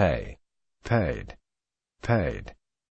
pay, paid, paid.